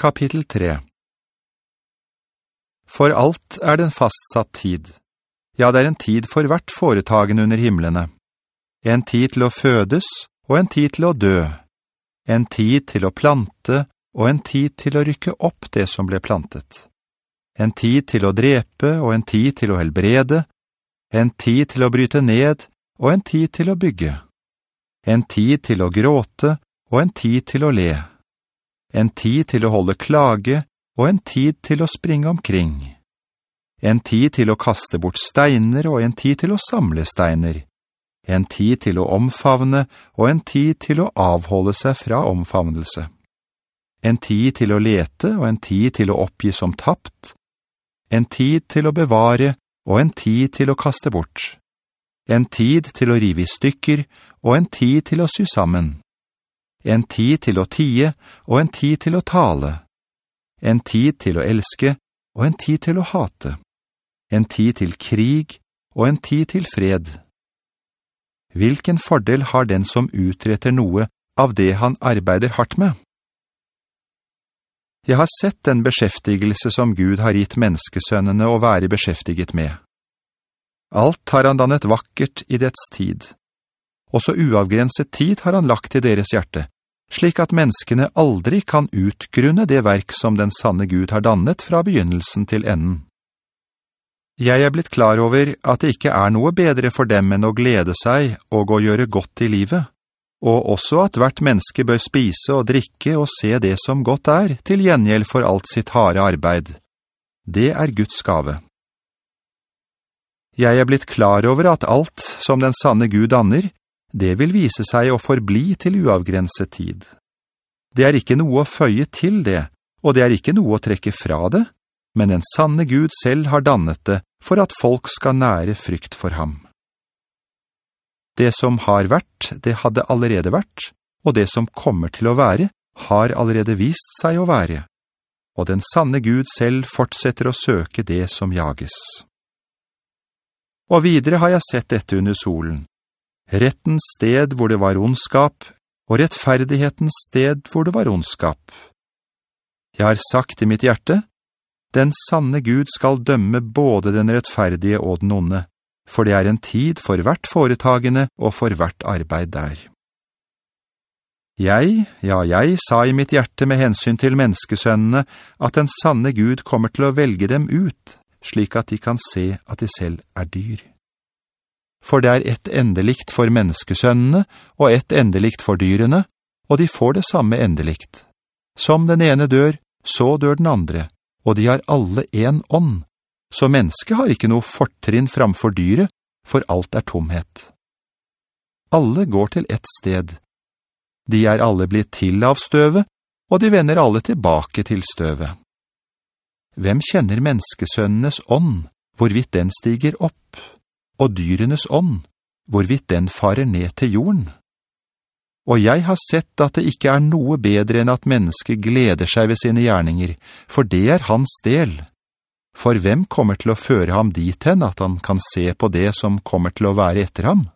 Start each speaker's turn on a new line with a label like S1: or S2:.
S1: Kapittel 3 For alt er den fastsatt tid. Ja, det er en tid for hvert foretagen under himmelene. En tid til å fødes, og en tid til å dø. En tid til å plante, og en tid til å rykke opp det som ble plantet. En tid til å drepe, og en tid til å helbrede. En tid til å bryte ned, og en tid til å bygge. En tid til å gråte, og en tid til å le. En tid til å holde klage, og en tid til å springe omkring. En tid til å kaste bort steiner, og en tid til å samle steiner. En tid til å omfavne, og en tid til å avholde seg fra omfavnelse. En tid til å lete, og en tid til å oppgi som tapt. En tid til å bevare, og en tid til å kaste bort. En tid til å rive i stykker, og en tid til å sy sammen en tid til å tie og en tid til å tale, en tid til å elske og en tid til å hate, en tid til krig og en tid til fred. Hvilken fordel har den som utretter noe av det han arbeider hardt med? Jeg har sett den beskjeftigelse som Gud har gitt menneskesønnene å være beskjeftiget med. Alt har han dannet vakkert i dets tid. Også uavgrenset tid har han lagt til deres hjerte, slik at menneskene aldri kan utgrunne det verk som den sanne Gud har dannet fra begynnelsen til enden. Jeg er blitt klar over at det ikke er noe bedre for dem enn å glede seg og å gjøre godt i livet, og også at hvert menneske bør spise og drikke og se det som godt er, til gjengjeld for alt sitt harde arbeid. Det er Guds gave. Jeg er blitt klar over at alt som den sanne Gud danner, det vil vise seg å forbli til uavgrenset tid. Det er ikke noe å føye til det, og det er ikke noe å trekke fra det, men en sanne Gud selv har dannet det for at folk skal nære frykt for ham. Det som har vært, det hadde allerede vært, og det som kommer til å være, har allerede vist seg å være. Og den sanne Gud selv fortsetter å søke det som jages. Og videre har jeg sett dette under solen, rettens sted hvor det var ondskap, og rettferdighetens sted hvor det var ondskap. Jeg har sagt i mitt hjerte, den sanne Gud skal dømme både den rettferdige og den onde, for det er en tid for hvert foretagende og for hvert arbeid der. Jeg, ja, jeg sa i mitt hjerte med hensyn til menneskesønnene at den sanne Gud kommer til å velge dem ut, slik at de kan se at de selv er dyr for det er ett endelikt for menneskesønnene og ett endelikt for dyrene, og de får det samme endelikt. Som den ene dør, så dør den andre, og de har alle en ånd, så mennesket har ikke noe fortrinn framfor dyret, for alt er tomhet. Alle går til ett sted. De er alle blitt til av støvet, og de vender alle tilbake til støvet. Hvem kjenner menneskesønnenes ånd, hvorvidt den stiger opp? Og dyrenes ånd, hvorvidt den farer ned til jorden. Og jeg har sett at det ikke er noe bedre enn at mennesket gleder seg ved sine gjerninger, for det er hans del. For hvem kommer til å føre ham dit hen at han kan se på det som kommer til å være etter ham?